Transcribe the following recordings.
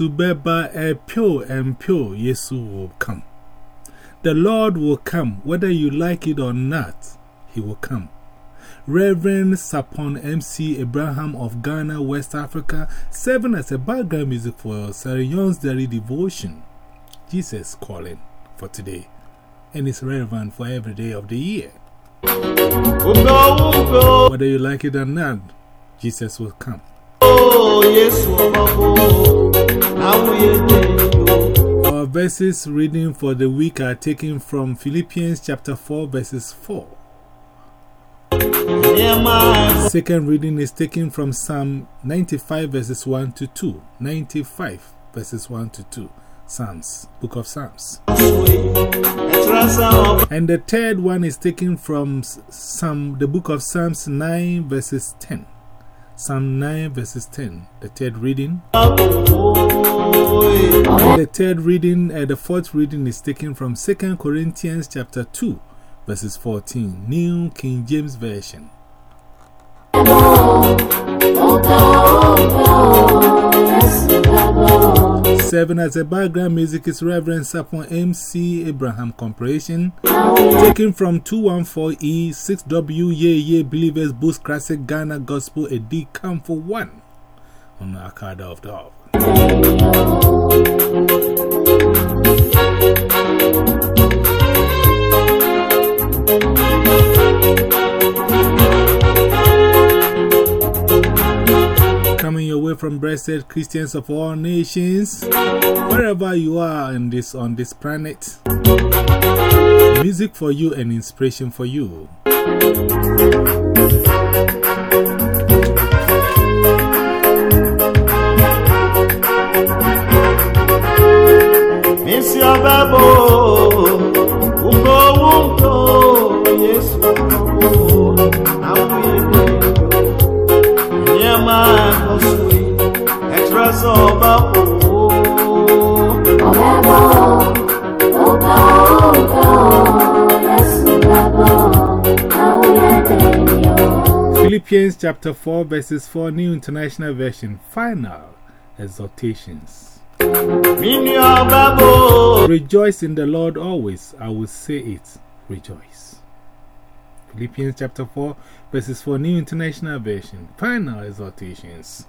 Yesu beba a pure and pure, Yesu will come. The Lord will come, whether you like it or not, He will come. Reverend Sapon MC Abraham of Ghana, West Africa, serving as a background music for Sarah daily devotion. Jesus calling for today, and it's relevant for every day of the year. Whether you like it or not, Jesus will come. Oh, Yesu Our verses reading for the week are taken from Philippians chapter 4, verses 4. Second reading is taken from Psalm 95, verses 1 to 2. 95, verses 1 to 2. Psalms, Book of Psalms. And the third one is taken from Psalm, the book of Psalms 9, verses 10. Psalm 9, verses 10. The third reading. The third reading, uh, the fourth reading is taken from 2 Corinthians chapter 2, verses 14. New King James Version. Seven as a background music is Reverend Sapon MC Abraham Corporation. Taken from 214E 6W Ye Ye Believers Boost Classic Ghana Gospel A D Come for One on the Akada of the Hour. Coming your way from blessed Christians of all nations, wherever you are in this, on this planet. Music for you and inspiration for you. Philippians chapter 4, verses 4, New International Version. Final exhortations. Rejoice in the Lord always. I will say it. Rejoice. Philippians chapter 4, verses 4, New International Version. Final exhortations.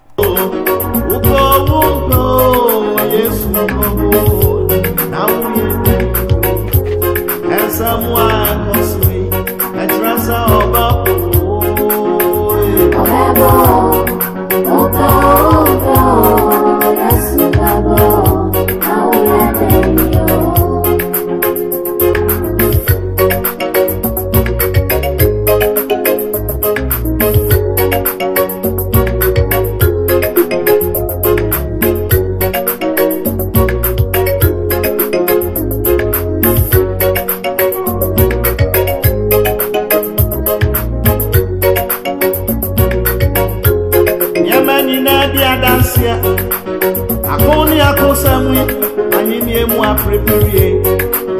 Ni emu apreperie.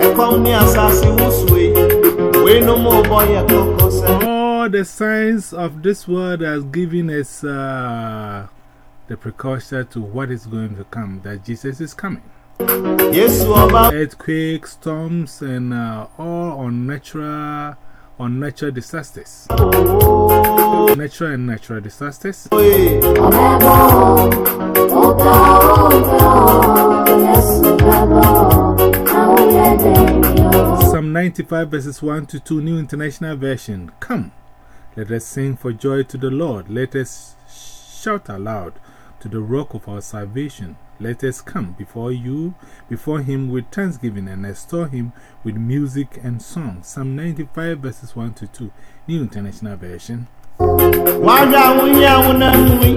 Ekoni asasi wuswe. We no more boy. All the signs of this world has given us uh, the precursor to what is going to come, that Jesus is coming. Oba. Earthquakes, storms, and uh, all unnatural, unnatural disasters. Natural and natural disasters. Psalm 95 verses 1 to 2, New International Version. Come, let us sing for joy to the Lord. Let us shout aloud to the rock of our salvation. Let us come before you, before him with thanksgiving and extol him with music and song. Psalm 95 verses 1 to 2, New International Version. nwaanyị anwụghị anwụ na nri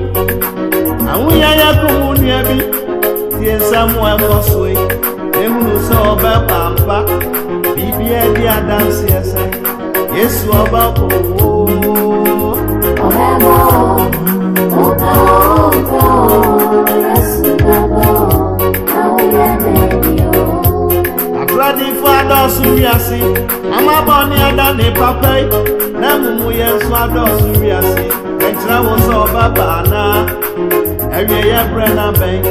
anwụghị anya kụrụ n'ebi tie samuel ọsue ehuru sọ ọba pampa. Bibie di adansi ese. Yesu ọba kụrụ ooo adọsu wiase. Amabọ ni ada ni papa yi. Na mumu yẹ nso adọsu wiase. Ẹnkyerẹ wo sọ ọba baana. ẹ̀wẹ̀ yẹ brẹ̀ náà bẹ́ẹ̀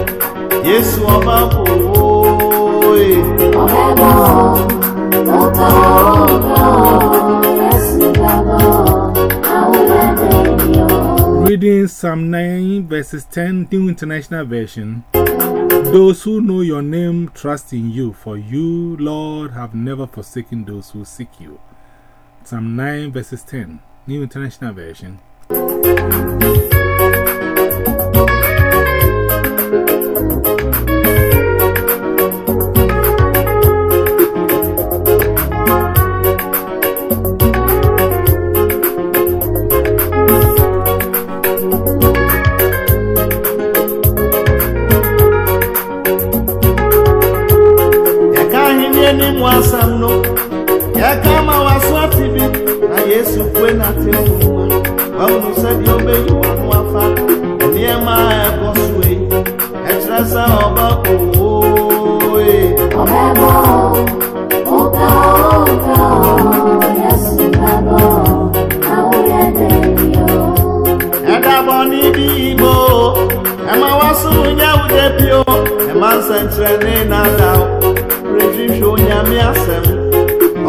yéṣu ọba kò wóoyè. Reading Psalm 9, verses 10, New International Version. Those who know your name trust in you, for you, Lord, have never forsaken those who seek you. Psalm 9, verses 10, New International Version. Ɛkyerɛ sɛ ɔba kowooe ɛda bɔne bi ibo ɛma w'asom nyɛ wo da bio ɛma nsɛnkyerɛnne nadaw rehwehwɛ onyame asɛm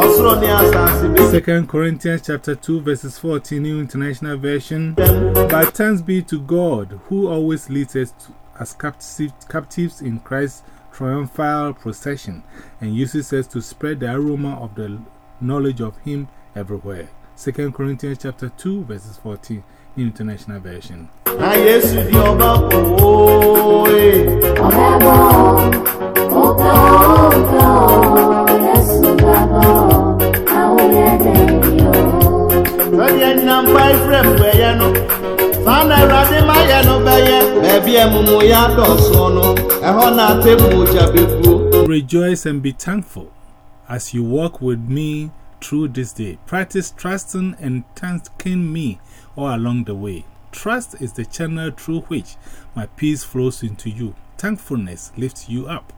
ɔsoro ne asase bi 2 Corinthians chapter 2, verses 14, New International Version. But thanks be to God, who always leads us to, as captive, captives in Christ's triumphal procession and uses us to spread the aroma of the knowledge of Him everywhere. 2 Corinthians chapter 2, verses 14, New International Version. Bɛyɛ a amumuyɛ adɔɔsoɔ no ɛhɔ na atemu ogya Rejoice and be thankful as you walk with me through this day. Practice trusting and thanking me all along the way. Trust is the channel through which my peace flows into you. Thankfulness lifts you up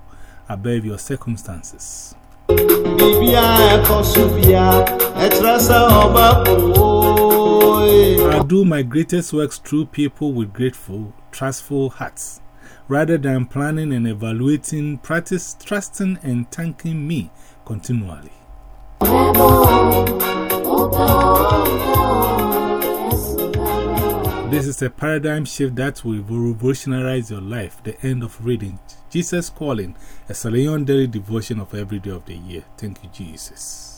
above your circumstances. biribiara ɛkɔ so bia ɛkyerɛ sɛ ɔba kowooe I do my greatest works through people with grateful, trustful hearts. Rather than planning and evaluating, practice trusting and thanking me continually. This is a paradigm shift that will revolutionize your life. The end of reading Jesus Calling, a Sarah Young Daily devotion of every day of the year. Thank you, Jesus.